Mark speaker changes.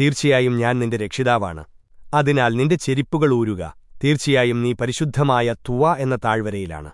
Speaker 1: തീർച്ചയായും ഞാൻ നിന്റെ രക്ഷിതാവാണ്. അതിനാൽ നിന്റെ ചെരിപ്പുകൾ ഊരുക. തീർച്ചയായും നീ പരിശുദ്ധമായ തുവ എന്ന താഴ്വരയിലാണ്.